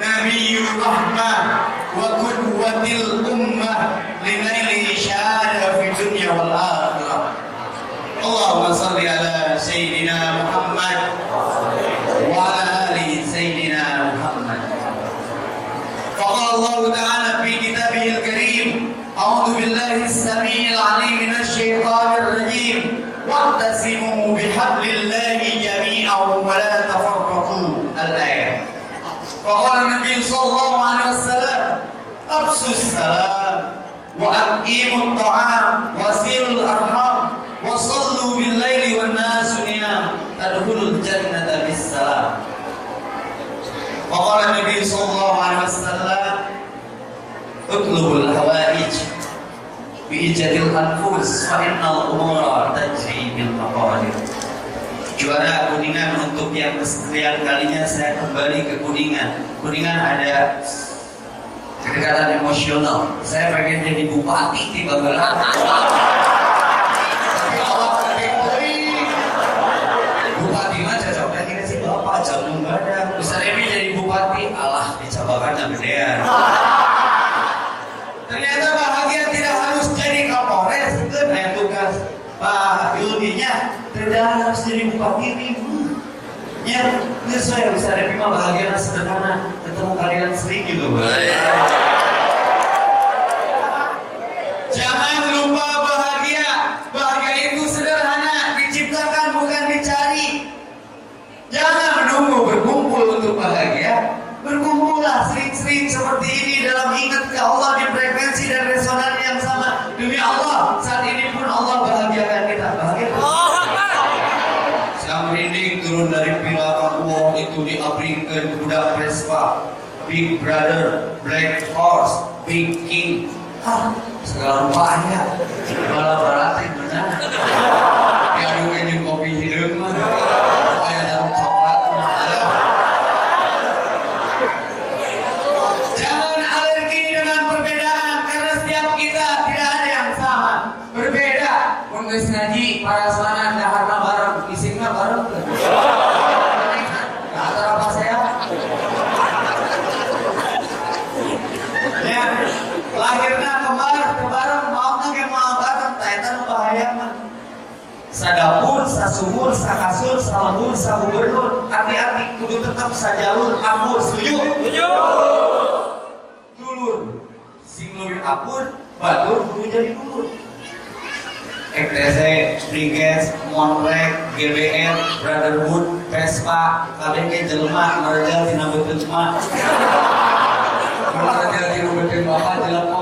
nabiyyur rahmah wa qudwatil واقيموا الطعام وسيروا الارحام وصلوا بالليل والناس نيام تدخلوا الجنة بالسلام وقال النبي صلى الله عليه وسلم اطلبوا الحوائج بإيجاد الأنفس فإن الأمور تجري بالمقادير Juara Kuningan untuk yang kesekian kalinya saya kembali ke Kuningan. Kuningan ada kedekatan emosional. Saya pengen jadi bupati di Babelan. Bupati mah cocoknya kita sih bapak jam ada. Bisa Dewi jadi bupati, alah dicabakannya gedean. Ternyata bahagia tidak harus jadi kapolres, itu nah tugas Pak Yuldinya tidak harus jadi bupati ini. Ya, ini saya bisa Dewi mah bahagia sederhana, ketemu kalian sering gitu. Jangan lupa bahagia. Bahagia itu sederhana, diciptakan bukan dicari. Jangan menunggu berkumpul untuk bahagia. Berkumpullah sering-sering seperti ini dalam ingat ke Allah di frekuensi dan resonan yang sama. Demi Allah, saat ini pun Allah bahagiakan kita. Bahagia. Saya merinding turun dari pilar Allah itu diabringkan budak. Big Brother, Black Horse, Big King. Ah, segala banyak. Malah berarti benar. Sasumur, sakasur, salebur, sagubernur, hati-hati kudu tetap sajalur, amur, setuju? Setuju. Dulur, sing leuwih apur, batur kudu jadi dulur. ETC, Briges, Monrek, GBR, Brotherhood, Vespa, KBG Jelma, Marjal, Tina Betul Jelma. Marjal, Tina Betul Bapak, Jelempong.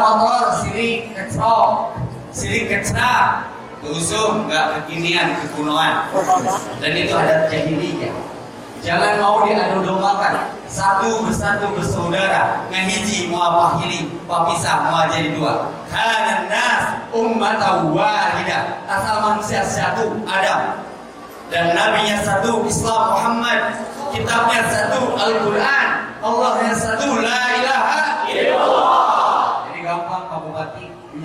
Motor, silik kecrok, silik kecra. Usum, nggak kekinian, kekunoan. Dan itu adat jahiliyah. Jangan mau diadu dombakan. Satu bersatu bersaudara. Ngahiji mau apa hili, papisah mau jadi dua. Kana nas ummatan wahidah. Asal manusia satu, Adam. Dan nabinya satu, Islam Muhammad. Kitabnya satu, Al-Quran. Allah yang satu, La ilaha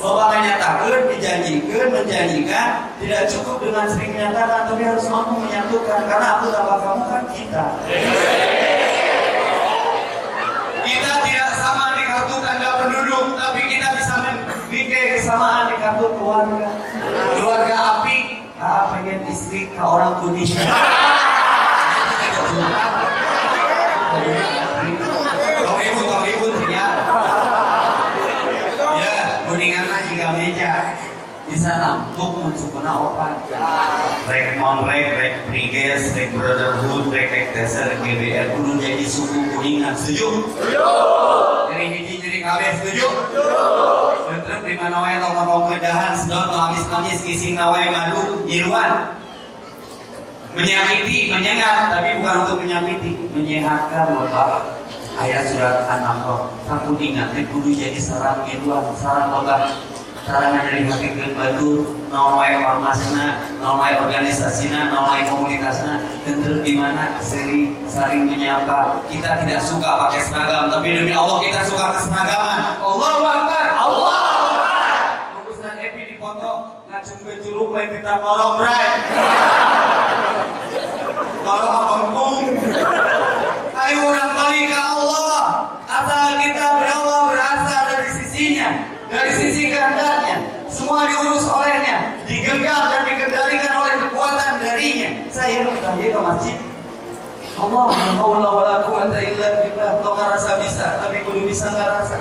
bahwa menyatakan, dijanjikan, menjanjikan tidak cukup dengan sering menyatakan tapi harus mampu menyatukan. Karena aku tanpa kamu kan kita. Kita tidak sama di kartu tanda penduduk tapi kita bisa memiliki kesamaan di kartu keluarga. Keluarga api ah pengen istri ke orang putih Kau ibu, kau ibu, ya. Ya, kuningan lah jika meja nampuk mensukuna opat. Rek non rek, rek priges, rek brotherhood, rek rek dasar GBR kudu jadi suku kuningan. Setuju? Dari hiji jadi kabeh setuju? Bentrek di mana wae tong ngomong kedahan, sedot nangis nangis kising nawae madu, iruan. Menyakiti, menyengat, tapi bukan untuk menyakiti, menyehatkan Bapak. Ayat surat An-Nahl, kamu ingat, kudu jadi sarang iruan, sarang obat sarana dari hati ke batu nawai ormasna nawai organisasinya nawai komunitasnya tentu di mana sering saling menyapa. Kita tidak suka pakai seragam tapi demi Allah kita suka keseragaman. Allah Akbar! Allah Urusan Epi di foto ngacung curug baik kita tolong bray tolong abang ayo orang digenggam dan dikendalikan oleh kekuatan darinya. Saya dia ke masjid Allah Allah wala quwata illa billah. Tau rasa bisa tapi kudu bisa nggak rasa.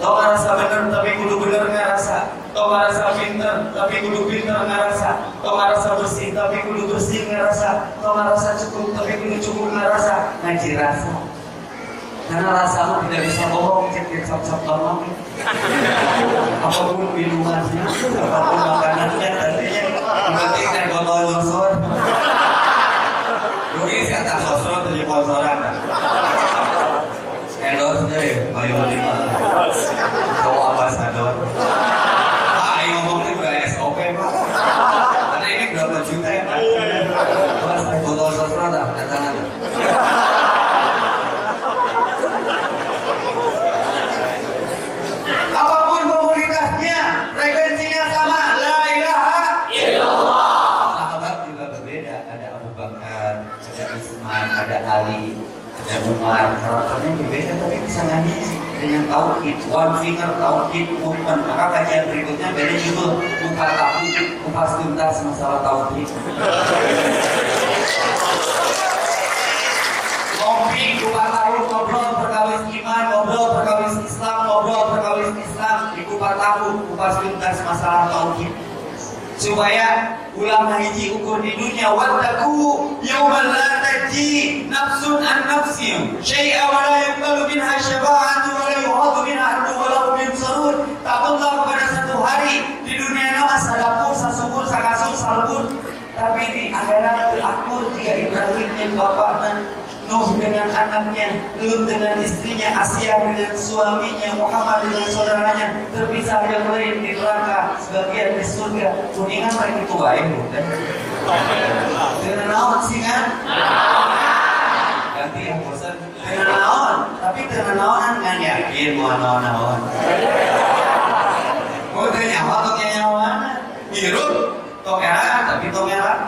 Tau rasa bener tapi kudu bener nggak rasa. Tau rasa pinter tapi kudu pinter nggak rasa. Tau rasa bersih tapi kudu bersih nggak rasa. Tau rasa cukup tapi kudu cukup nggak rasa. Ngaji rasa karena rasamu tidak bisa bohong cek cek cap lama apa pun minumannya apa pun makanannya artinya penting dan botol nyosor mungkin saya tak sosor tujuh sponsoran endorse deh bayu lima cowok ambasador ah ini ngomongnya udah SOP pak karena ini berapa juta ya pak mas botol sosor dah datang apa pun komunitasnya, frekuensinya sama, la ilaha illallah. Sahabat juga berbeda, ada Abu Bakar, ada Utsman, ada Ali, Umar. Karakternya berbeda tapi ngaji dengan tauhid, one finger tauhid movement. Maka kajian berikutnya beda judul buka tahu, kupas tuntas masalah tauhid. Ngopi, kupas tahu, ngobrol perkawis iman, ngobrol perkawis Islam, ngobrol perkawis Islam di kupas tahu, kupas tuntas masalah tauhid. Supaya ulama hiji ukur di dunia wattaku yauman la taji nafsun an nafsin syai'a wa la yuqbalu minha syafa'atu wa la yuhadu minha adlu wa la hum yunsarun takutlah kepada satu hari di dunia nama sadapur sasubur sakasur salbur tapi di akhirat akur tiga Ibrahim yang bapaknya Nuh dengan anaknya, Lut dengan istrinya, Asia dengan suaminya, Muhammad dengan saudaranya, terpisah yang lain di neraka, sebagian di surga. Kuningan mereka itu baik, bukan? Dengan naon sih kan? Ganti yang bosan. Dengan naon, tapi dengan naonan kan yakin mau naon-naon. Mau tanya apa tuh nyawa? Hirup, tokeran, tapi tokeran.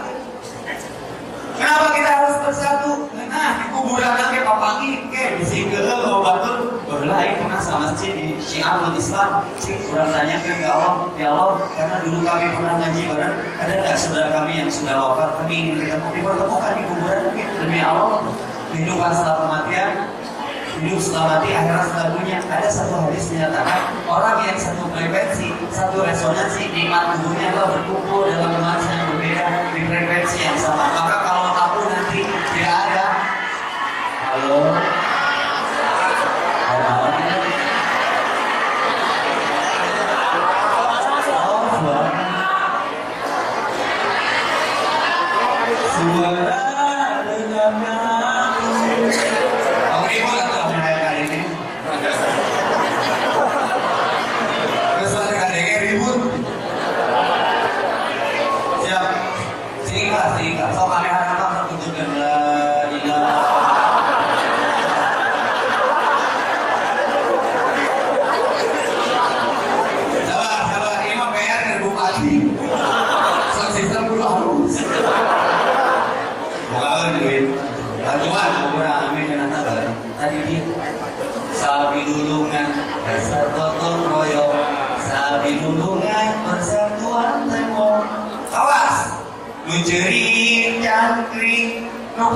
Kenapa kita harus bersatu? Nah, kuburan ke papangi ke di sini lo batur berlain pernah sama masjid di Syiar Islam. Sih kurang tanya ke Allah, ya Allah, karena dulu kami pernah ngaji bareng. Ada nggak saudara kami yang sudah wafat? Kami ingin kita dipertemukan di kuburan demi Allah. Kehidupan setelah kematian, hidup setelah mati, akhirat setelah dunia. Ada satu hadis menyatakan orang yang satu frekuensi, satu resonansi nikmat tubuhnya adalah berkumpul dalam nuansa yang berbeda di frekuensi yang sama. Maka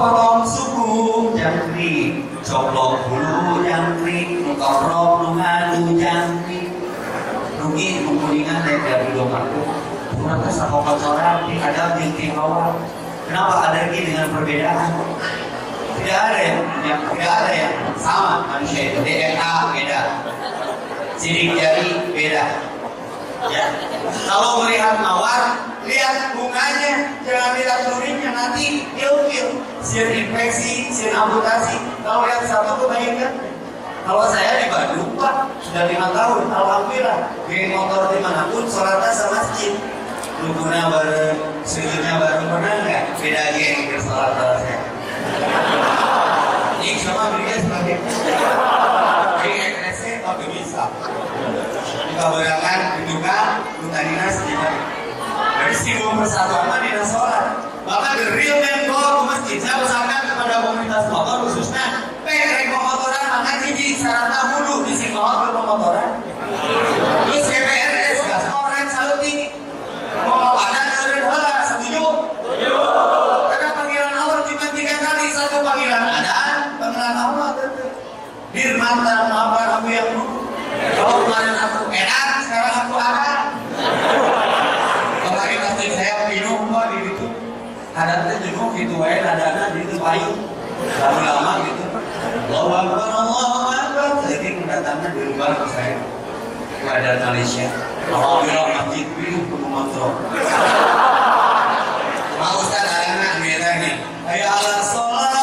potong suku jangkrik coplok bulu jangkrik nu koprok nu ngadu jangkrik rugi kuningan dari dari domaku Kenapa sama kotoran ada binti bawah Kenapa alergi dengan perbedaan? Tidak ada yang tidak ada yang sama. Manusia itu DNA beda. Sidik jari beda. Ya. Kalau melihat mawar lihat bunganya jangan lihat durinya nanti ilfil sir infeksi sir amputasi. Kalau lihat sama tuh bayangkan kalau saya di Bandung Pak sudah lima tahun Alhamdulillah. Geng motor di mana pun sholatnya sama masjid. Rukuna bareng, sujudnya bareng pernah nggak? Beda geng bersolat saya. Ini sama berikan sebagai Ini ekstresi tapi bisa. Dikabarkan diduga Mutanina sedikit Dari simbol persatuan mah dina sholat Maka the real man go ke masjid Saya pesankan kepada komunitas motor khususnya Pengen pemotoran maka jiji syaratnya hulu di sini ke pemotoran Terus GPRS gas orang saluting Mau ada dari hala setuju? Karena panggilan Allah cuma tiga kali satu panggilan adaan, panggilan Allah tentu. Dirmatan apa aku yang dulu. Kalau kemarin aku enak, sekarang aku akan. Kemarin pasti saya minum kok di situ. Ada teh jenguk gitu wae itu payu. Lama-lama gitu. Allahu Akbar, Allahu Akbar. Jadi mendatangnya di ke saya. Keadaan Malaysia. Alhamdulillah masjid minum penuh. Mau Ustaz ada anak beda nih. Ayo ala sholat.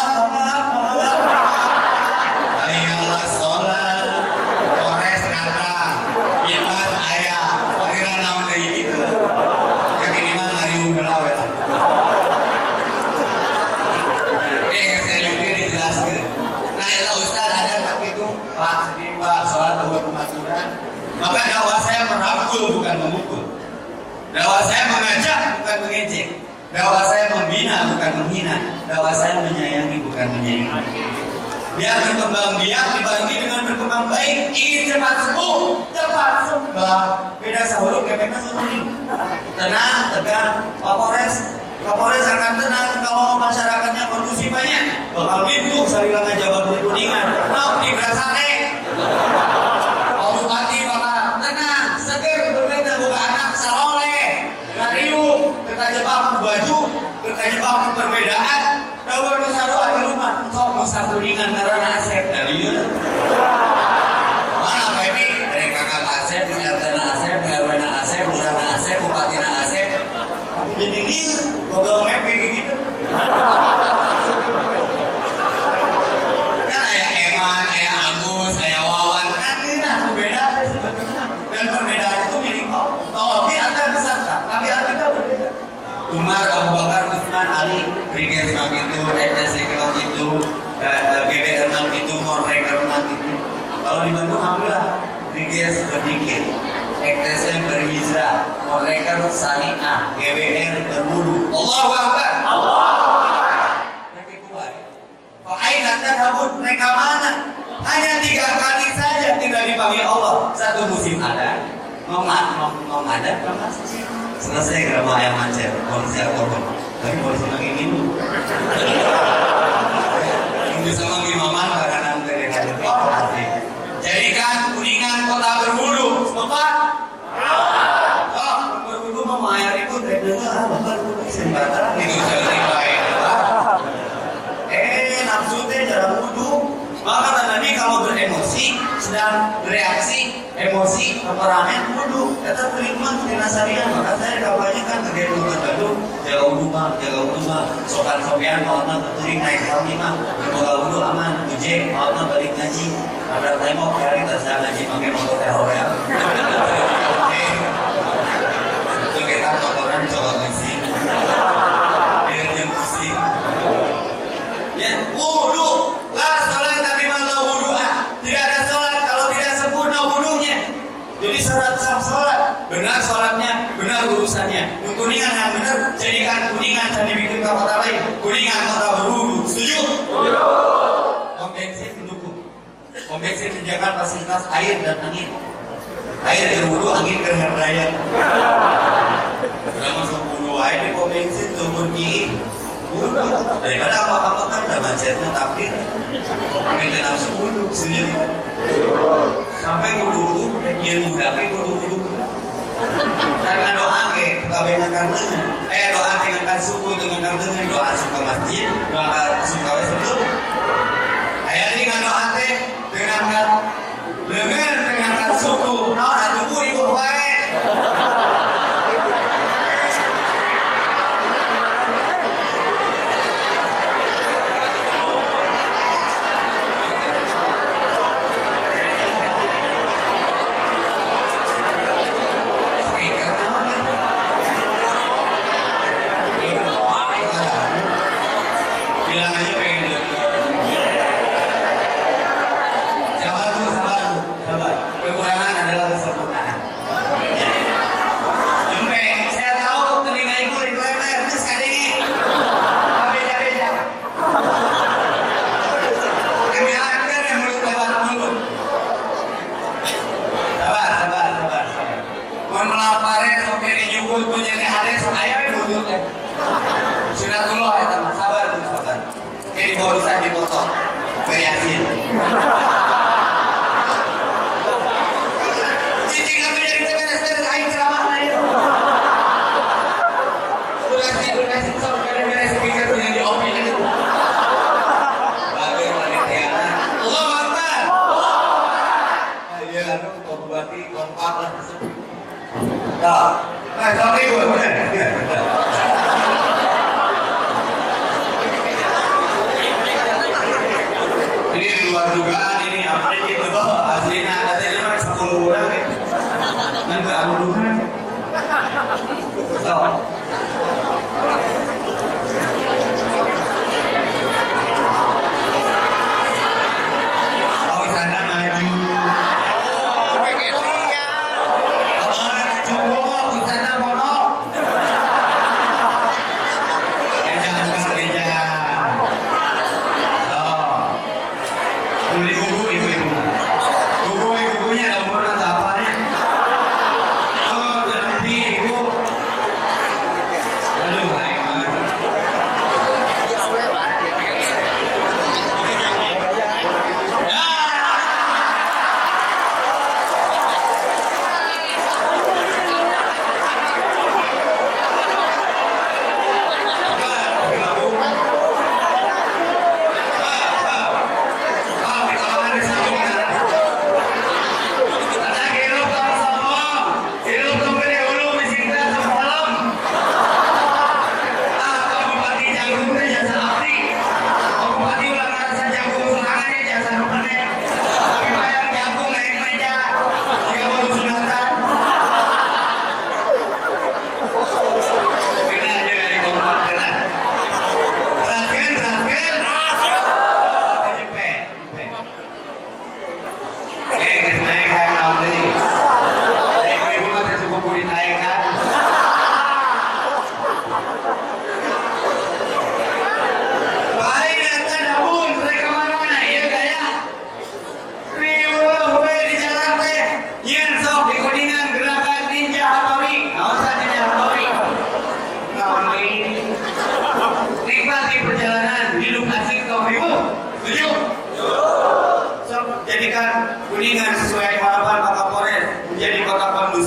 Dakwah saya mengajak bukan mengejek. Dakwah saya membina bukan menghina. Dakwah saya menyayangi bukan menyayangi. Biar berkembang biak dibarengi dengan berkembang baik. Ingin cepat sembuh, cepat sembuh. Beda sahulu kepeknya sendiri. Tenang, tegang. Kapolres, Kapolres akan tenang kalau masyarakatnya kondusif banyak. Bakal pintu, sarilang jabat kuningan. Mau diberasane. Mau perbedaan. Dawa nusa doa di rumah, sok nusa kuningan karena Asep dari Di Bandung, Alhamdulillah, Brigade sedikit. ETS berhijrah, Morreker Saniah, GBR berbulu. Allahu Akbar. Mereka kuat. Kok aina kabut mereka mana? Hanya tiga kali saja tidak dipanggil Allah. Satu musim ada, Ngomong, ngomong ada, selesai gerama ayam macet, polisi korban. Tapi polisi lagi minum. Minggu sama Jadikan kuningan kota berbulu, setempat. Oh, berbulu mau mayar itu dari bapak berbulu sembatan itu jadi baik. Eh, nafsu teh jarang wudhu. Maka tadi kalau beremosi, sedang bereaksi, emosi, temperamen, wudhu. Kata terima kena sarian. Maka saya kampanye kan ke Gedung Bandung, jaga wudhu mah, jaga wudhu mah. Sokan sopian, mautna keturing naik kami mah. Berboga wudhu aman, ujek, mautna balik ngaji. Ada tembok, kali tak saya ngaji pakai motor teror ya. Itu kita motoran coba ngisi. Di kuningan jadi bikin ke kota lain. Kuningan kota beruru setuju? Pom bensin mendukung pom bensin menjaga fasilitas air dan angin. Air dari hulu angin ke raya udah masuk hulu air di pom bensin turun kiri daripada apa-apa kan udah macetnya tapi maintenance hulu sendiri sampai kudu yang muda ke kudu kudu karena doa kabehna karena eh doa dengan suku dengan karena doa suka masjid doa suka wes itu. Ayah dengan doa teh dengan dengan dengan suku. Nah tubuh ibu baik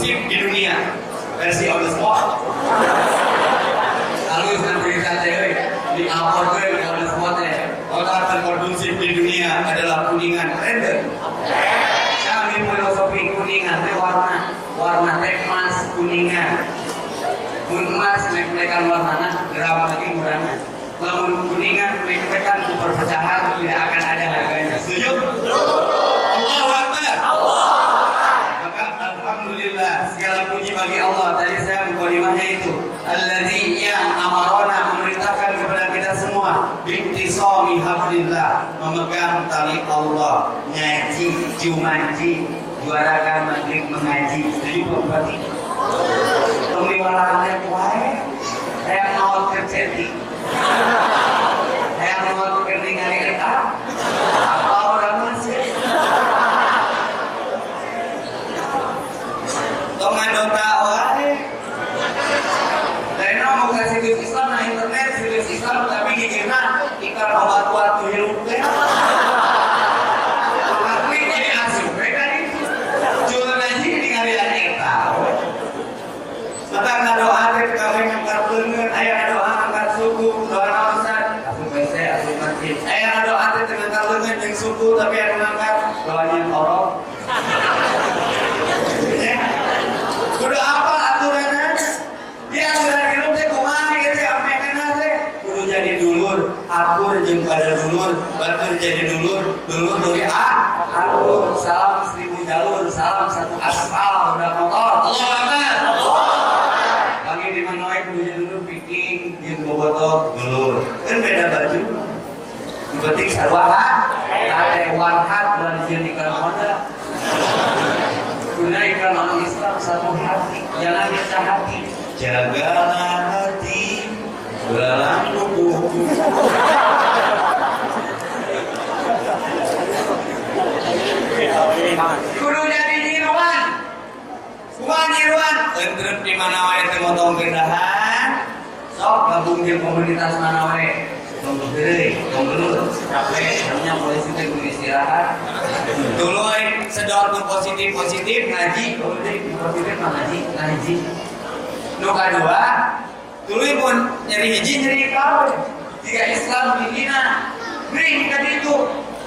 kondusif di dunia versi the spot. Lalu dengan berita cewek di apor gue di the spot ya. Kota terkondusif di dunia adalah kuningan render. Kami filosofi kuningan teh warna warna teh emas kuningan. Mun emas melekan warnanya geram lagi murahnya. Lamun kuningan melekan perpecahan tidak akan ada harganya. Setuju? Allahu Akbar. Maka alhamdulillah segala puji bagi Allah. Tadi mukadimahnya itu. Alladzi yang amarona memerintahkan kepada kita semua. Bintisami hablillah. Memegang tali Allah. Ngaji jumanji juarakan maghrib mengaji. Jadi Pak Bupati pemeliwarannya kuai Saya mau terjadi. Saya mau keningan kita. Apa orang masih? Tong adota wae. Lain mau kasih situs Islam na internet, situs Islam tapi gigirna iklan obat kuat tuh hirup teh. Aku ini jadi asup kan itu. Jualan aja di ngarian eta. Mata ngadoa teh kawin ngangkat beungeun, aya ngadoa ngangkat suku, doa naosan, asup WC, asup masjid. Aya ngadoa teh teu ngangkat beungeun jeung suku tapi anu ngangkat doanya orok. Ya. Kudu apa aturannya? Dia aturan hidup teh kumaha gitu ya pengenna teh. Kudu jadi dulur, akur jeung pada dulur, batur jadi dulur, dulur dari A, akur, salam seribu jalur, salam satu aspal, udah motor. Allah Akbar. Pagi di mana wae kudu jadi dulur picking, jeung bobotoh dulur. Kan beda baju. Yang penting sarwa ha, ada one hat dan dijadikan modal. Guna iklan orang Islam satu hati, jangan kita hati. Jagalah hati dalam tubuhku. Kudu jadi niruan. Kumaha niruan? Entrep di mana wae teu motong gendahan. Sok gabung di komunitas mana wae. Tunggu deui, tunggu capek, hanya polisi teh kudu istirahat. Dulu sedot nu positif positif ngaji, positif positif ngaji, ngaji. Nu kadua, dulu pun nyari hiji nyari kau. Jika Islam dina, bring ka ditu.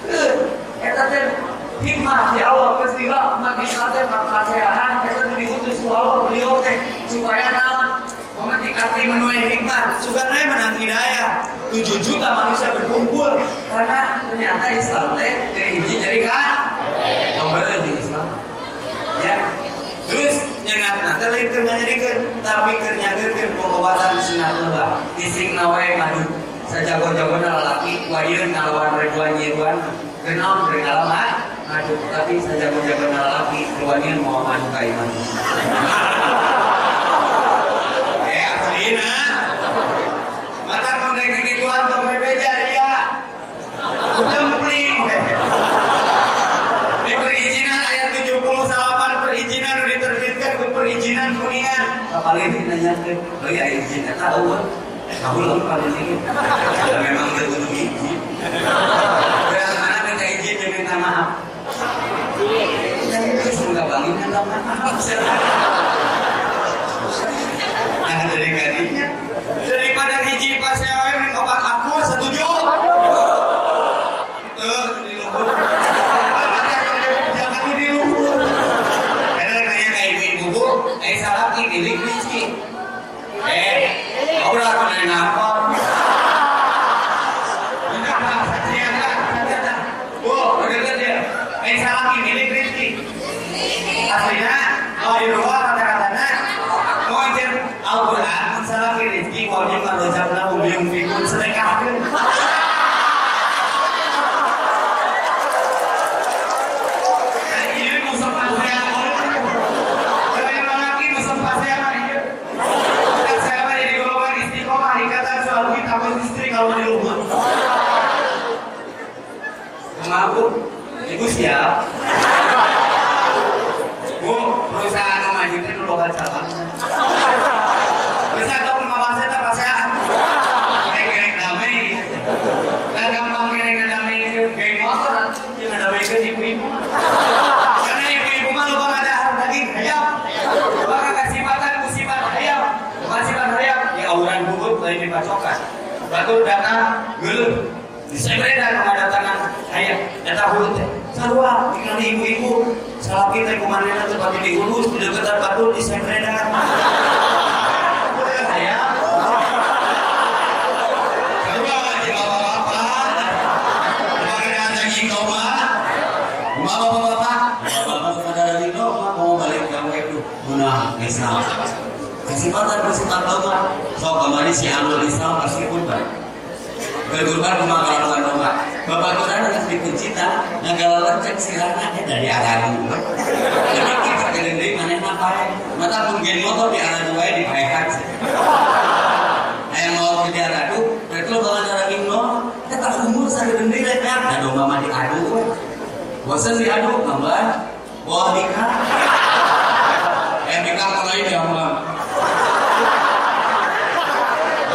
Eh, Eta teh hikmah di Allah pastilah umat Islam teh eta teh diutus Allah beliau teh supaya Memetikati menuai hikmah, sukarnya menang hidayah. 7 juta manusia berkumpul karena ternyata Islam teh hiji jadi kan kembali di Islam. Ya, terus nyengat nanti lain keur ngajadikeun tapi keur nyageurkeun pengobatan sunat lebah. Ising nawe madu sajago-jago lalaki wayun ngalawan ribuan nyiruan kenal berengalaman madu tapi sajago-jago lalaki keluarnya mau madu kaiman. Eh, aslina. Mata mengenai gituan tuh berbeda dia. Jempling. Di perizinan ayat 78 perizinan udah diterbitkan ke perizinan kuningan. Ke, oh ya izin, tahu kan? Kamu lalu paling ini. Ya, memang udah butuh izin. Dan mana minta izin dia minta maaf. Ya itu semoga bangin minta maaf. Nah dari kadinya daripada hiji pas saya minum obat aku setuju. Tuh di luhur. Jangan di luhur. Karena nanya kayak ibu ibu, eh salah ki dilik rizki. Eh, kau udah aku nanya apa? Bu, udah dia. Eh salah ki dilik rizki. Aslinya, kalau di luar kata-katanya, mau izin Al-Quran, salah ki rizki, wajib merojabna ubiung fikun sedekahkan. Ini musuh pasnya, dari lelaki musuh pasnya mah iya. Dan saya mah jadi golongan istiqomah dikatakan suami takut istri kalau di rumah. Mengaku, ibu siap. Bu, perusahaan maju itu dulu kan salah. Bisa tahu nama bahasa itu apa saya? Kerek damai. Dan gampang kerek damai itu geng motor. Jangan damai ke ibu-ibu. Karena ibu-ibu mah lupa ada harga daging ayam. Maka kasibatan musibah ayam. Kasibatan ayam. Ya auran bubut lain dibacokan. Datang gelut. Disebredan sama datangan ayam. Datang hulu teh. Tinggal ibu-ibu. Salah kita ke mana tempat diurus di dekat batu disebredan. Ayam. Kesempatan kesempatan bapak. So kemarin si Anwar Islam pasti pun baik. Berkorban rumah kalawan rumah. Bapak kita harus dikuncita. Negara cek silakannya dari arah dulu. Jadi kita kelending mana ngapain? Mata pun gen motor di arah dua di baikkan. Ayah mau kerja adu, berarti lo bakal cara gimno. Kita umur saya gede deh kan. Nah domba mah diadu. Bosan diadu, nambah. Wah nikah. Eh nikah mulai dia mah.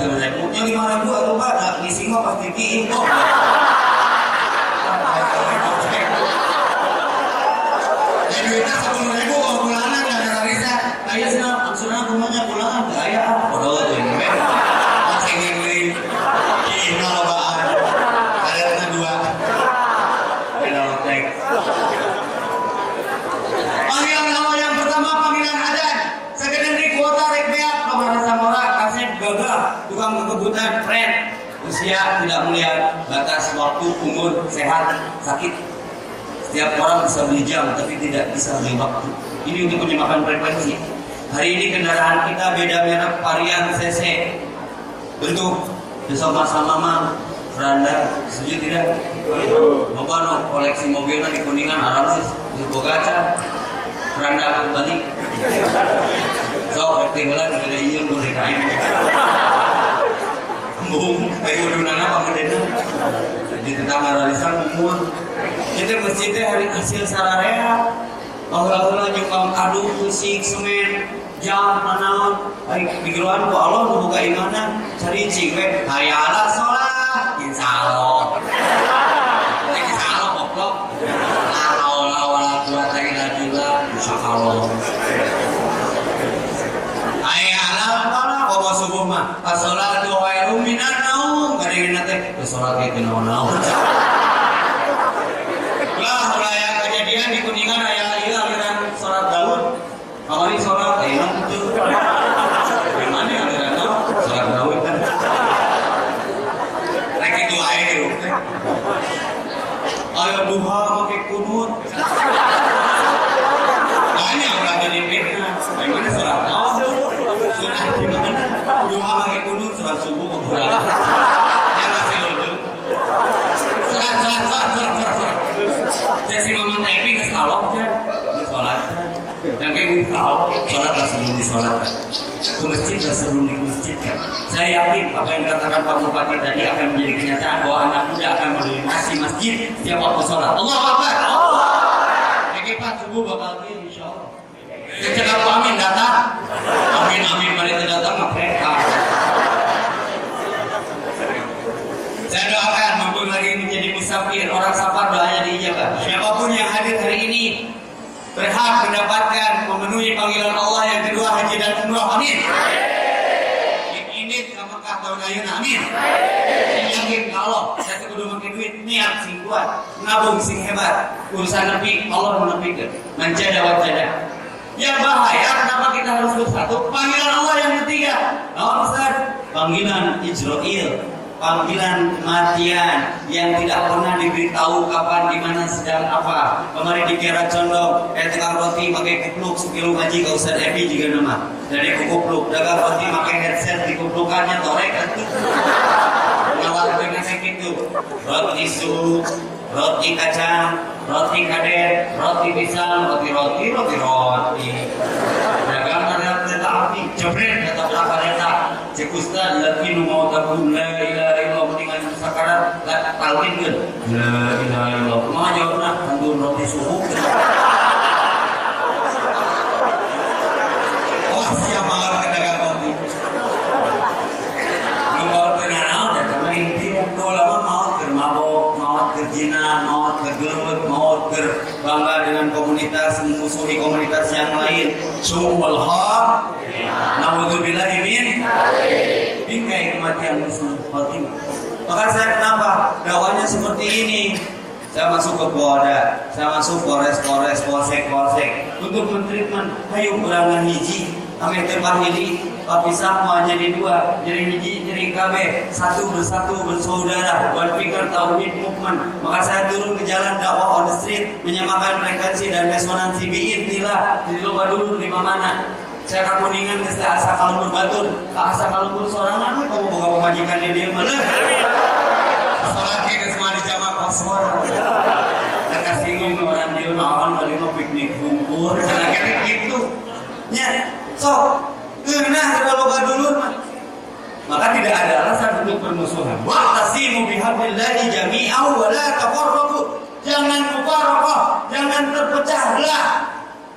Yang lima ribu aku pak, nggak ngising mah pasti Ii. Oh. Ya duitnya sepuluh ribu kalau bulanan nggak ada Larissa. Kayak sih, maksudnya rumahnya bulanan kaya. Bodoh tuh ini. men. Masih ngiri. Ih, nolabaan. Ada dua. Ada lotek. Panggilan nama yang pertama panggilan adan. Sekedar di kuota rek beak kamar samora kasih gagah tukang kekebutan friend usia tidak melihat batas waktu umur sehat sakit setiap orang bisa beli jam tapi tidak bisa beli waktu. Ini untuk menyemakan frekuensi. Hari ini kendaraan kita beda merek varian CC. Bentuk besok masa mama Franda setuju tidak? Bapak no koleksi mobilnya di Kuningan Aramis di Bogaca Franda kembali. So, ketinggalan ada iya boleh kain. Bung, kayak udunana pamedena. Di tentang aralisan umur. Kita masjidnya hari hasil sararea bahwa nyumbang kadu musik semen jam nanaon baik pikiran ku Allah nu buka cari cing we hayala sholat. Insya Allah. Insya Allah goblok. La haula wala quwata illa billah insya Allah. Hayala wala bawa subuh mah. Minan kadang teh salat kayak naon-naon lah raya kejadian di kuningan aya ieu aliran salat Daud. Kamari salat aya itu. Di mana aliran Daud? Salat Daud kan. Rek itu aya di teh. Aya duha make kunut. Banyak orang jadi fitnah. Bagaimana salat Daud? Sunah di mana? Duha make kunut salat subuh kuburan. Ya masih lulus. Salat, salat, salat, salat, salat. Saya si mama typing ke salon ya, di sholat. Yang kayak gitu tahu, sholat lah sebelum di sholat. Masjid lah sebelum di masjid kan. Saya yakin apa yang dikatakan Pak Bupati tadi akan menjadi kenyataan bahwa anak muda akan melintasi masjid setiap waktu sholat. Allah Akbar. Oke Pak, subuh bakal ini insya Allah. Yang cakap amin datang. Amin amin mari datang mereka. Saya doakan maupun lagi menjadi musafir orang safar doanya diijabah. Siapa pun yang hadir hari ini berhak mendapatkan memenuhi panggilan Allah Amin. Ini ke Mekah tahun ayeuna. Amin. Yakin ke Allah, saya kudu make duit niat sing kuat, nabung sing hebat. Urusan nepi Allah menepikeun. Menjada wajada. Yang bahaya kenapa kita harus bersatu? Panggilan Allah yang ketiga. Nah, Ustaz, panggilan Israel panggilan kematian yang tidak pernah diberitahu kapan di mana sedang apa. Kemarin di Kira Condong, eh tukang roti pakai kupluk sekilo gaji ke Ustaz Epi juga nama. Dari kupluk, dagang roti pakai headset di kuplukannya torek kan. Ngawal dengan gitu. Roti sup, roti kacang, roti kadet, roti pisang, roti roti, roti roti. Dagang ada kereta api, jebret kata kereta. Cek Ustaz, lagi nu mau tabung la ilaha illallah mendingan sakarat la tawin kan. La ilaha illallah. Kumaha jawabna? Tandur roti. Oh, siapa malam inti lama mau mau mau tergelut, mau terbangga dengan komunitas, memusuhi komunitas yang lain. Sumul haq. Maka saya kenapa dakwanya seperti ini? Saya masuk ke Polda, saya masuk Polres, Polres, Polsek, Polsek untuk mentreatment. Ayo berangan hiji, kami tembak ini Papisah mau jadi dua, jadi biji, jadi KB, satu bersatu bersaudara, buat pikir tauhid movement. Maka saya turun ke jalan dakwah on the street, menyamakan frekuensi dan resonansi biidnillah. Jadi lupa dulu di mana. Saya ke kuningan ke asa kalau berbatur, ke asa kalau bersorangan, kamu buka pemajikan di dia mana? Sholat ke semua di jamaah kosor. Kita singgung orang dia nawan kali mau piknik kumpul, jangan kayak gitu. Ya, so Kena kalau dulu mah. Maka tidak ada alasan untuk bermusuhan. Wa'tasimu bihablillahi jami'an wa tafarraqu. Jangan mufarraqah, jangan terpecahlah.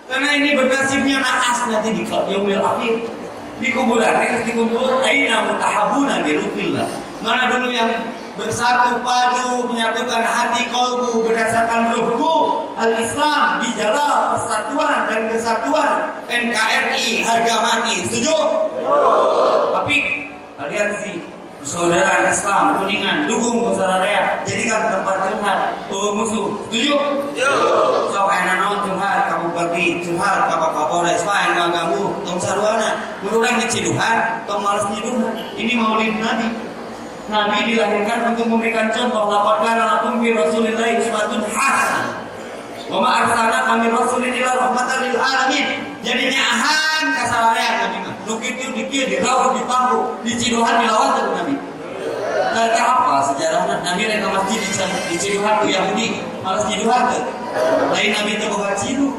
Karena ini bernasibnya naas nanti di yaumil akhir. Di kuburan, di kubur, aina mutahabuna di rukillah. Mana dulu yang bersatu padu menyatukan hati kolbu berdasarkan ruhku al-Islam di jalan persatuan dan kesatuan NKRI harga mati. Setuju? tapi kalian sih saudara Islam kuningan dukung saudara jadikan tempat curhat. Oh musuh. Setuju? so kaya naon curhat kamu pergi curhat kapal kapolres main kamu tong sarwana. Menurang ngeciduhan tong malas nyiduhan ini maulid nabi Nabi dilahirkan untuk memberikan contoh lapatkan lakum bi Rasulillah uswatun hasanah. Wa ma arsalna kami rasulin ila rahmatan lil alamin. Jadinya ahan kasalarean Nabi mah. Nu kitu dikir di lawan di pangku, di ciduhan di lawan tuh Nabi. Nanti apa sejarahnya? Nabi rek masjid di ciduhan ku Yahudi, malas ciduhan tuh. Lain Nabi teu boga cidu.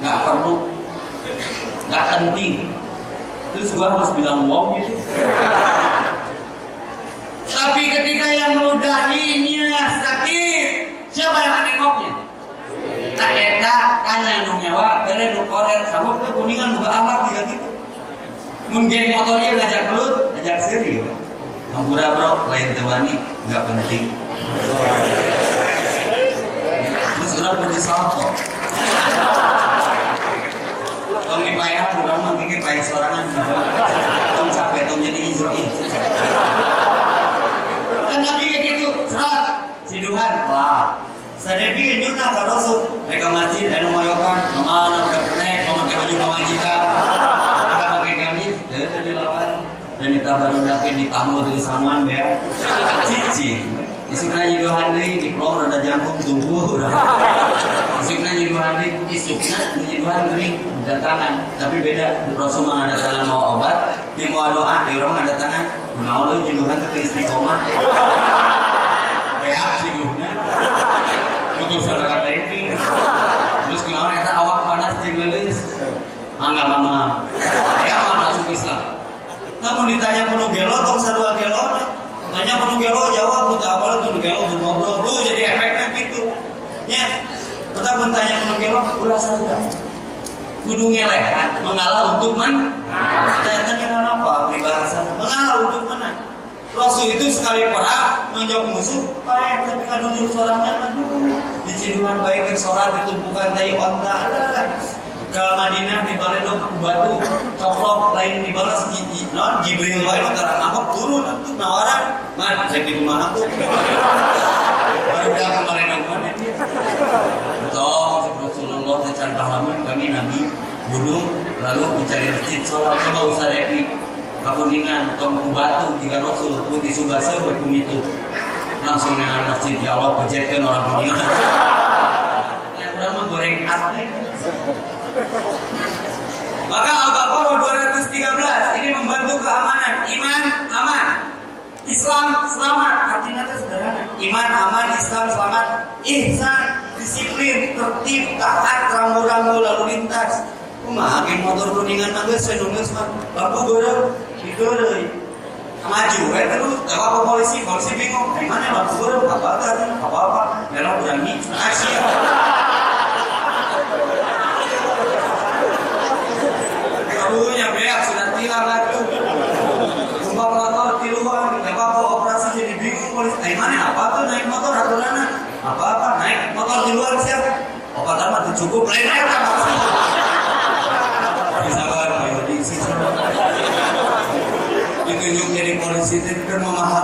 Enggak perlu. Enggak penting. Terus gua harus bilang wow gitu. Tapi ketika yang meludahinya sakit, siapa yang nengoknya? Tak eta tanya nu nyawa, bere nu korer, sabuk tuh kuningan buka alat juga gitu. Mungkin motornya ngajak kelut, ngajak seri. Hampura bro, lain tewani, nggak penting. Terus udah pergi salto. Tong dipayah, kurang mah pikir payah sorangan. Tong capek, tong jadi Israel kan nabi kayak gitu siduhan wah bikin juga ke rasul mereka masjid dan moyokan ke mana udah pernah mau pakai baju pamajikan kita pakai gamis dan di lawan. Dan kita baru dapat di tamu dari samaan ya. Cici. Isukna nyiduhan deui di plong rada jangkung tunggu. Udah. Isukna nyiduhan deui isukna nyiduhan geuning datangan tapi beda. Rasul ada tangan mau obat dia mau doa di orang ada tangan. Mau lu nyiduhan ke istri reak sih guhna untuk saudara ini terus kenapa eta awak panas jeung leulis angga mama ya masuk Islam namun ditanya penuh gelo tong sarua gelo Tanya penuh gelo jawab, apa tuh gelo tuh ngobrol, lu jadi efeknya gitu. Ya, kita bertanya penuh gelo, ulah saja. Kudu ngelehan, mengalah untuk mana? Tanya dengan apa? Peribahasa, mengalah untuk mana? Rasul itu sekali perang menjawab musuh, baik tapi kan dulu suaranya aduh. Dicinduhan baik ke sholat ditumpukan dari onta. Ke Madinah di Baledok batu coplok lain dibalas non Jibril wae karena ngambek turun tuh nawaran man saya di rumah aku. Baru dah ke Baledok mana Toh Rasulullah mencari pahlawan kami Nabi gunung lalu mencari masjid sholat. Coba usah repi kakuningan tong batu jika Rasul putih subasa itu langsung dengan masjid ya Allah pejetkan orang kuningan yang mah goreng asli maka Al-Baqarah 213 ini membantu keamanan. Iman aman. Islam selamat. Artinya itu sederhana iman aman Islam selamat. Ihsan disiplin tertib taat rambu-rambu lalu lintas. Kumaha motor kuningan mah we nunggeus mah babu goreng digoreng maju we terus apa apa polisi polisi bingung di mana lampu goreng apa apa apa apa belok berani asia Karunya beak sudah tilang lagi. Sumpah di luar, apa apa operasi jadi bingung polisi. Naik mana? Apa tuh naik motor aturannya? Apa apa naik motor di luar siapa? Obat amat cukup lain naik apa sih? Bisa kan di sisi. Ditunjuk jadi polisi itu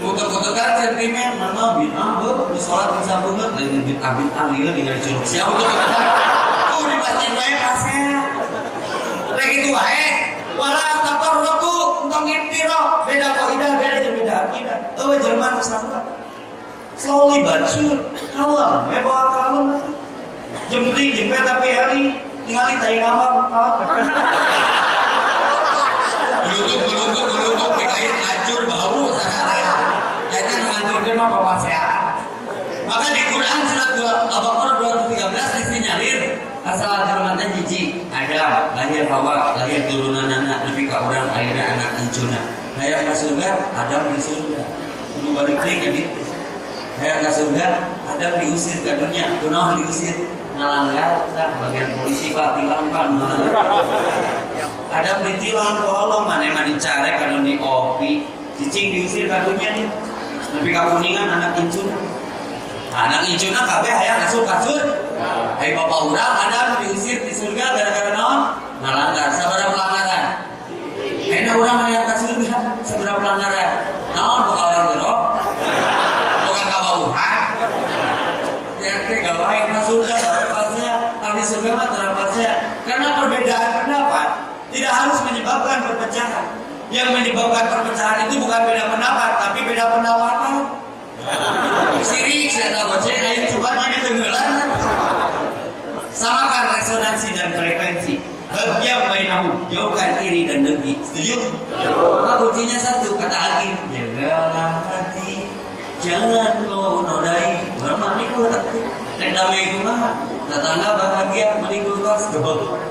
Utak-utakan sentimen, mana bina, bu, di sholat di sambungan, dan bintang-bintang, ini curug. Siapa utak-utakan? Oh, di masjid baik pasnya. Kayak gitu air. Wala tafarraqu untuk ngintiro beda kaidah beda beda akidah. Eueuh Jerman sama. Slowly but kalem. Jeung penting jeung beta hari tai nama Geluguk bawa sehat. Maka di Quran surat 2 Al-Baqarah 213 disinyalir asal teh hiji Adam lahir Hawa lahir turunan anak tapi ka orang akhirnya anak hancurna hayang ka surga Adam di surga. Kudu balik deui ka ditu hayang ka surga Adam diusir ke dunia. Kunaon diusir. Ngalanggar tah bagian polisi pak tilampan Adam ditilang ku Allah mana mah dicarek kana di opi. Cicing diusir ke dunia nih tapi ka kuningan anak hancurna anak hancurna kabeh hayang asup ka surga Hai bapak urang ada diusir di surga gara-gara naon? Ngalanggar. Sabara pelanggaran. Enak urang aya ka surga sabara pelanggaran. Naon bakal yang gerok? Bukan kabauhan. Ya teh gawe ka surga terapasnya, tapi surga mah terapasnya. Karena perbedaan pendapat tidak harus menyebabkan perpecahan. Yang menyebabkan perpecahan itu bukan beda pendapat, tapi beda pendapatan. Sirik saya tahu saya lain coba mana tenggelam. Samakan resonansi dan frekuensi. Bagian bainahu jauhkan iri dan dengki. Setuju? Maka kuncinya? Satu kata Hakim jagalah hati. Jangan kau nodai bermanikul hati. Dan damai kumaha tetangga bahagia beli kulkas gebek.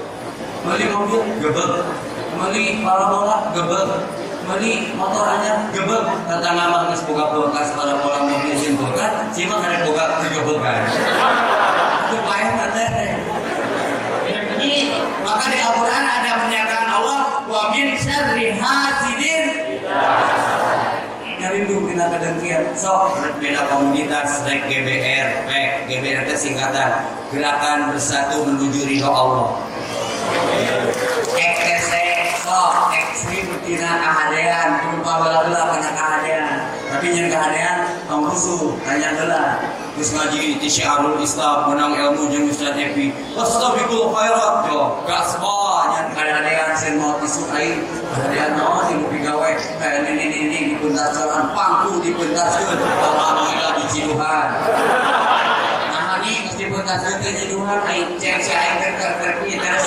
Beli mobil gebek beli parabola gebek beli motor anyar gebek tetangga mah geus boga kulkas parabola mobil jeung kulkas. Cima kada boga gebek kan. Itu payah teh. Maka di Al-Quran ada pernyataan Allah wa min syarri hasidin. Ngarindu kena kedengkian. Sok beda komunitas naik GBR baik GBR itu singkatan gerakan bersatu menuju ridho Allah. XTC sok ekstrim tina kehadean berupa bala-bala banyak kehadean tapi yang kehadean tong rusuh tanya gelah terus ngaji di syiarul Islam menang ilmu jeung Ustaz Epi wastabiqul khairat yo gaspa nya kadang-kadang sen mau disukai kadang naon di mupi gawe kayak ini ini di pentas-pentas pangku di pentaskeun alhamdulillah di Ciduhan nah ini mesti pentaskeun di ai cek keur keur keur terus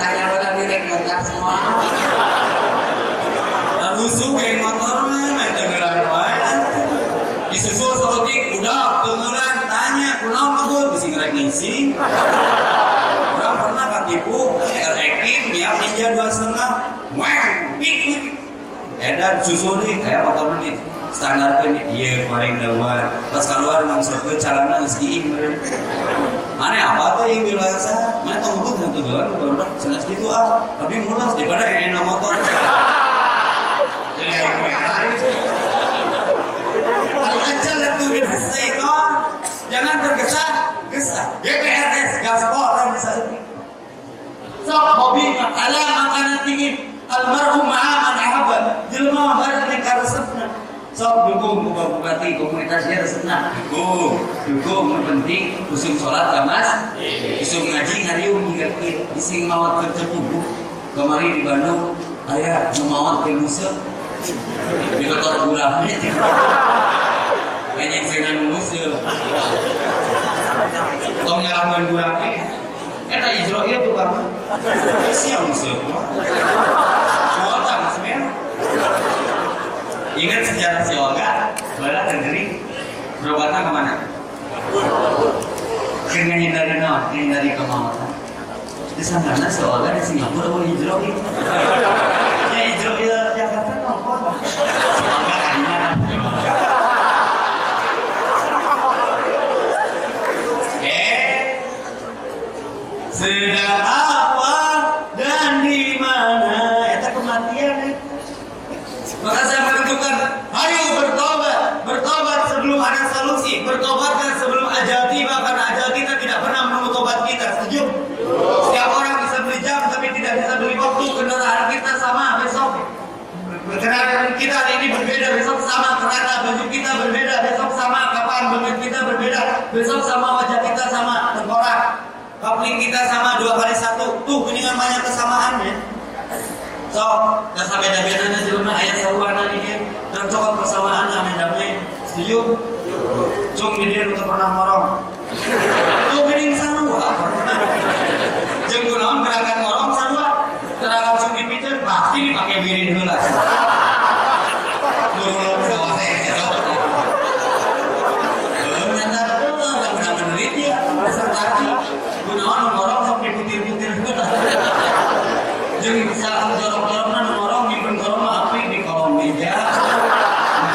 mentas tanya pada direk mentas semua. Rusuh geng motornya, main tenggelam wae disusul seperti udah kemudian tanya kunaon kabur bisi ngerek ngisi. Orang pernah katipu elektrik dia ninja dua setengah. Weng pik edan susul nih kayak motor menit standar kan iya paling luar pas keluar langsung ke calana ski mana apa tuh yang biasa mana tahu tuh yang tuh doang baru jelas gitu ah tapi mulas daripada enak motor Jangan tergesa-gesa. GPRS gaspol orang bisa Sok hobi ala makanan tinggi almarhum ma'aman ahabat jelma barang yang karesepna sok dukung buka bupati komunitasnya resepna dukung. Dukung penting usung sholat gamas usung ngaji ngariung hingga ising mawat kercepubu kemari di Bandung ayah memawat ke musuh di kotor gula. Banyak dengan musuh tong nyalaman gula Eta Israel tuh kan siang maksudnya Ingat sejarah si Olga Bala negeri Berobatnya ke mana? Kena hindari naon, hindari kemaluan. Di sana soalnya di Singapura mau hijrah gitu. Ya hijrah di Jakarta nongkrong. Soalnya kayaknya. Eh, sedang apa dan di mana? Eta kematian. eh. Maka saya menentukan, ayo bertobat, bertobat sebelum ada solusi, bertobatkan sebelum ajal tiba karena ajal kita tidak pernah menunggu tobat kita. Setuju? Setiap orang bisa beli jam tapi tidak bisa beli waktu. Kendaraan kita sama besok. Kendaraan kita hari ini berbeda, besok sama kereta baju kita berbeda, besok sama kapan baju kita berbeda, besok sama wajah kita sama tengkorak. Kapling kita sama dua kali satu. Tuh, ini kan banyak kesamaan ya. So, nggak sampai dah bedanya jelema ayat sawana kan. Dan cokot persamaan ame damai. Setuju? Cung dia untuk pernah morong. Tuh wah. Jeung kunaon gerakan morong sarua. Gerakan cung pasti dipakai wirid heula. Mulu bawah teh jero. Belum nyata tuh enggak pernah menerit ya. Sertati. Kunaon morong sok diputir-putir heula. Jeung salah jorok-jorokna nu ngorong nyimpen korong mah api di kolong meja.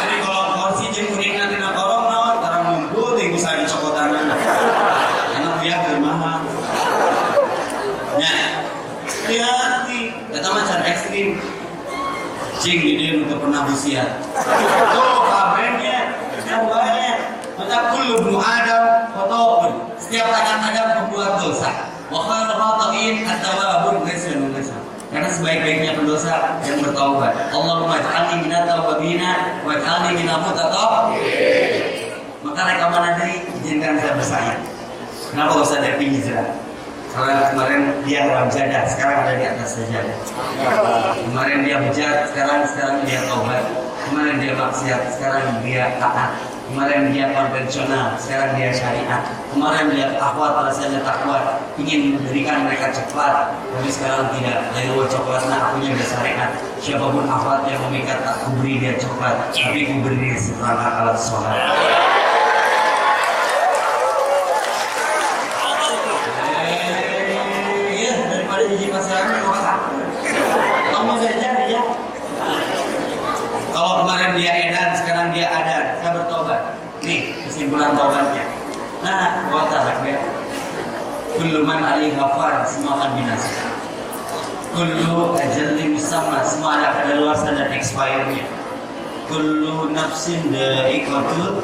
Jadi kolong kursi jeung kuningan dina korong naon tarang ngumpul di bisa dicokotanan. Karena dia ke mahal. Nya. Hati-hati. Kata macan ekstrim. Cing di dia untuk pernah usia. Tuh kabarnya. Yang banyak. Maka kullu ibnu Adam khotoun. Setiap anak Adam membuat dosa. Wa khairul khata'in at-tawwabun ghaisun ghaisun. Karena sebaik-baiknya bertaubat. Allahumma ij'alni minat tawwabina wa ij'alni minal mutatawwibin. Maka rekaman dari izinkan saya bersaing. Kenapa Ustaz Devi hijrah? Karena kemarin dia dalam jadah, sekarang ada di atas sajadah. Kemarin dia bejat, sekarang sekarang dia taubat. Kemarin dia maksiat, sekarang dia taat. Kemarin dia konvensional, sekarang dia syariat. Kemarin dia akhwat, alasannya takwa, ingin memberikan mereka coklat, tapi sekarang tidak. Lalu coklatnya akunya dia syariat. Siapa pun akhwat yang memikat, aku beri dia coklat, tapi aku beri dia seperangkat alat sholat. Iya, daripada jadi pasangan kok Kamu saja ya. Kalau kemarin dia edan, sekarang dia ada. Saya bertobat. Nih kesimpulan tobatnya. Nah, buat tak ya. Kullu man alaihi ghafar, semua akan binasa. Kullu ajalin musamma, semua ada kadaluarsa dan expirednya. Kullu nafsin dha'iqatul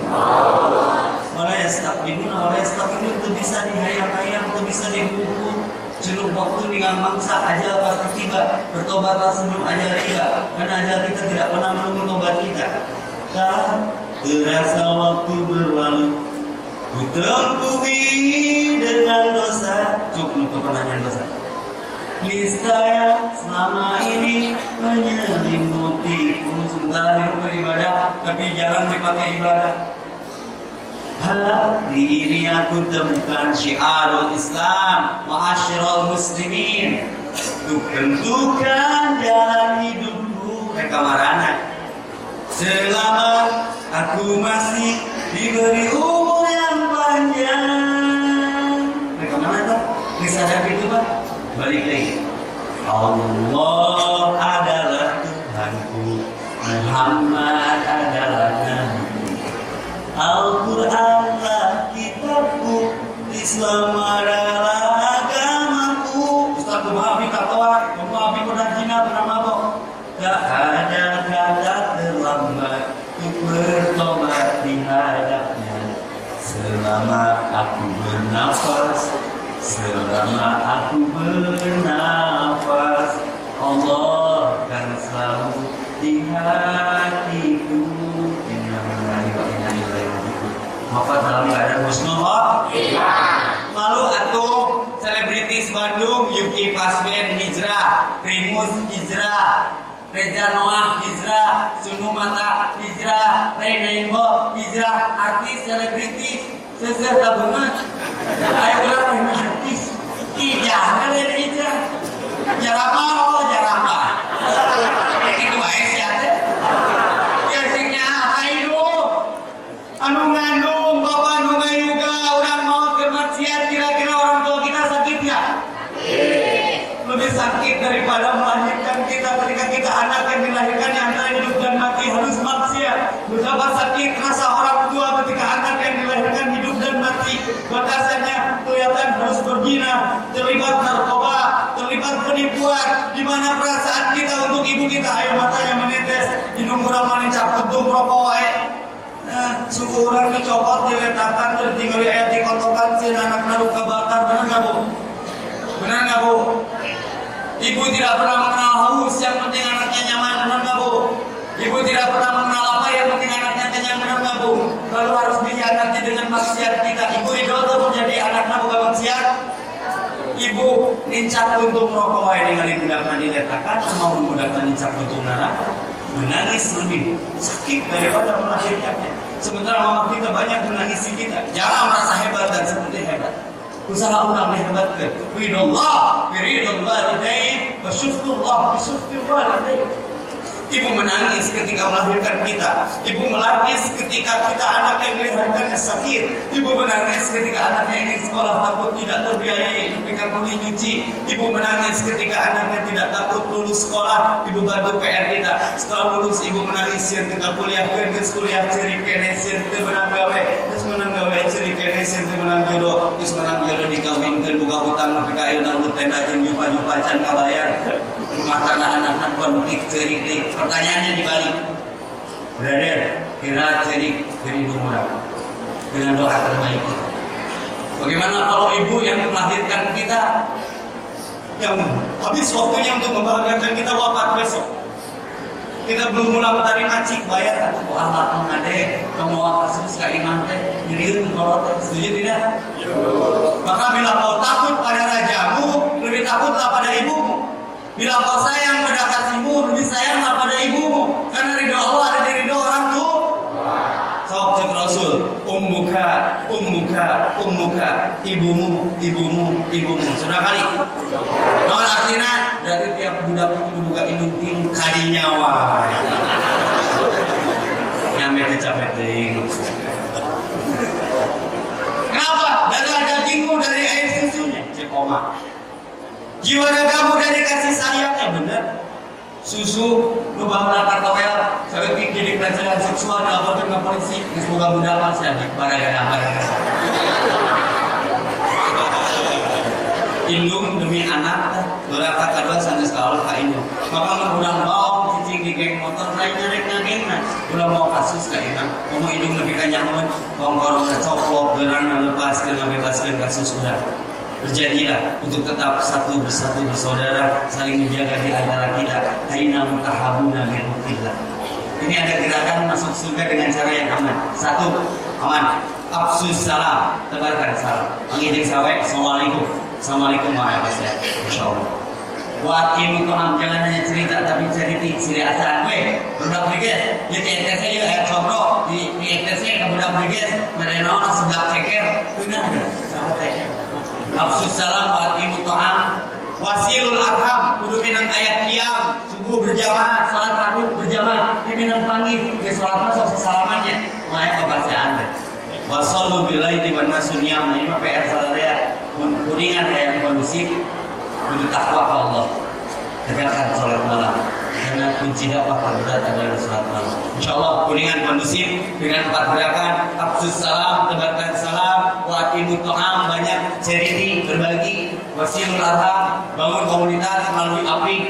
Wala yastaqdimun wala yastaqdimun itu bisa dihayang-hayang, itu bisa dihukum Celuk waktu dengan mangsa ajal pasti tiba Bertobatlah sebelum ajal tiba. Karena ajal kita tidak pernah menunggu tobat kita. Tak terasa waktu berlalu Ku tempuhi dengan dosa. Cukup untuk pertanyaan dosa. Niscaya selama ini menyelimutiku Sebentar hidup beribadah Tapi jarang dipakai ibadah. Hari ini aku temukan syiarul Islam Ma'asyiral muslimin. Tentukan jalan hidupku Mereka marana Selama aku masih diberi umur yang panjang. Mereka mana tuh? Bisa ada itu pak? Balik lagi. Allah adalah Tuhanku. Muhammad adalah Nabi. Al-Quranlah kitabku. Islam bernafas Selama aku bernafas Allah akan selalu di hatiku. Wafat dalam keadaan husnul Malu atuh selebritis Bandung Yuki Pasben hijrah, Primus hijrah, Reza Noah hijrah, Sunu Mata hijrah, Neimbo hijrah, artis selebritis, sesuai tabungan. Ayo gelar ini artis. Ih, jangan ada hijrah. Jarama, oh Suku orang dicopot, diletakkan, tertinggal ayat dikotokan, si anak naruh kebakar, benar nggak bu? Benar nggak bu? Ibu tidak pernah mengenal haus, yang penting anaknya nyaman, benar nggak bu? Ibu tidak pernah mengenal apa, yang penting anaknya kenyang, benar nggak bu? Lalu harus dihianati dengan maksiat kita. Ibu itu menjadi anaknya bukan maksiat. Ibu nincak untuk merokok wae ningali budak diletakkan, mau budak nincak untuk neraka menangis lebih sakit daripada melahirkannya. Sementara mama kita banyak menangisi kita. Jangan merasa hebat dan seperti hebat. Usaha orang hebatkan. Ridullah, biridul walidain, wa syukrullah, bi syukrul walidain. Ibu menangis ketika melahirkan kita. Ibu menangis ketika kita anak yang dilahirkannya sakit. Ibu menangis ketika anaknya ingin sekolah takut tidak terbiayai ketika pergi nyuci. Ibu menangis ketika anaknya tidak takut lulus sekolah. Ibu bantu PR kita. Setelah lulus ibu menangis yang ketika kuliah ke kuliah ciri kene sieun teu menang gawe. Terus menang gawe ciri kene sieun teu menang jodoh. Terus menang jodoh dikawinkeun buka hutang ka ayeuna tenda jeung jupa-jupa can kabayar. Anak-anak konflik ciri Pertanyaannya dibalik. Brother, kira ciri dari murah dengan doa terbaik. Bagaimana kalau ibu yang melahirkan kita yang habis waktunya untuk membahagiakan kita wafat besok? Kita belum mulai tadi macik bayar atau Allah mengade kamu kasus ke iman teh nyeriun kalau setuju tidak? Maka bila kau takut pada rajamu lebih takutlah pada ibumu. Bila kau sayang pada kasihmu lebih sayanglah pada ibumu karena ridho Allah ada di ridho orang tua. Cek Rasul, ummuka, ummuka, ummuka, ibumu, ibumu, ibumu. Sudah kali. Nah, artinya dari tiap budak itu buka indung ting kali nyawa. Nyampe capek ting. Kenapa? Darah dagingmu dari air susunya. Cek. Jiwa dagamu dari kasih sayangnya benar. Susu lu bangun kartoel saeutik jadi pelecehan seksual dilaporkan ke polisi geus boga budak mah sia para gana para Indung demi anak berapa kadua sanes kaul ka indung maka mengurang baong cicing di geng motor lain nyarek ngagengna ulah mau kasus ka indung mau indung lebih ka nyaman kongkorong coplok geran lepaskeun ngabebaskeun kasus udah Berjadilah untuk tetap satu bersatu bersaudara, saling menjaga di antara kita. Aina mutahabuna minukillah. Ini ada gerakan masuk surga dengan cara yang aman. Satu, aman. Absus salam, tebarkan salam. Mengidik sawek, Assalamualaikum. Assalamualaikum warahmatullahi wabarakatuh. Insya Allah. Buat ibu toham jangan hanya cerita tapi cerita siri asal gue budak briges di TNTC ya air cobrok di TNTC ke budak briges mereka sebelah ceker benar sampai Nafsus salam wa atimu ta'am Wasilul arham Kudu minang ayat kiam. Subuh berjamaah Salat maghrib berjamaah Ini minang panggil Ke sholat masuk sesalamannya. Maya kebacaan Wasallu bilaili wa nasuniyam Ini mah PR saladaya Kuningan yang kondusif Kudu takwa ke Allah. Tegakkan sholat malam. Karena kunci dakwah terberat adalah sholat malam. Insya Allah kuningan kondusif dengan empat gerakan. Absus salam, tebarkan salam, watimu to'am, ceriti, berbagi, wasilul arham, bangun komunitas melalui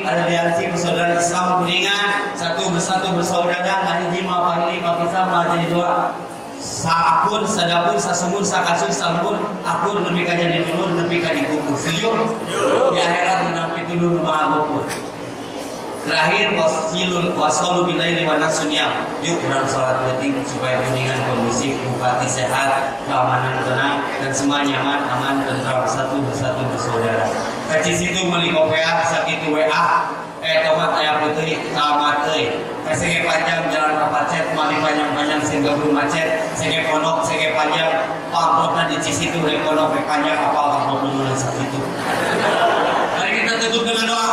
ada aliansi persaudaraan Islam kuningan, satu bersatu bersaudara, pagi lima, pisah, jadi dua. Saakun, sadapun, sasumur, sakasun, salmur, akun, lebih kajian di dulur, lebih kajian kubur. Setuju? Di akhirat menampi dulur, maha kubur. Terakhir wasilul wasalu bilaili wa nasunya. Yuk kurang salat penting supaya kuningan kondusif, bupati sehat, keamanan tenang dan semua nyaman, aman, tentram satu bersatu bersaudara. Kaci situ meli kopea sakit WA eh tomat ayam putih tamat. Sege panjang jalan kapacet, mali panjang-panjang sehingga belum macet, sege pondok, panjang, pamplopna di Cisitu, dari pondok panjang apa pamplop nulis itu. Mari kita tutup dengan doa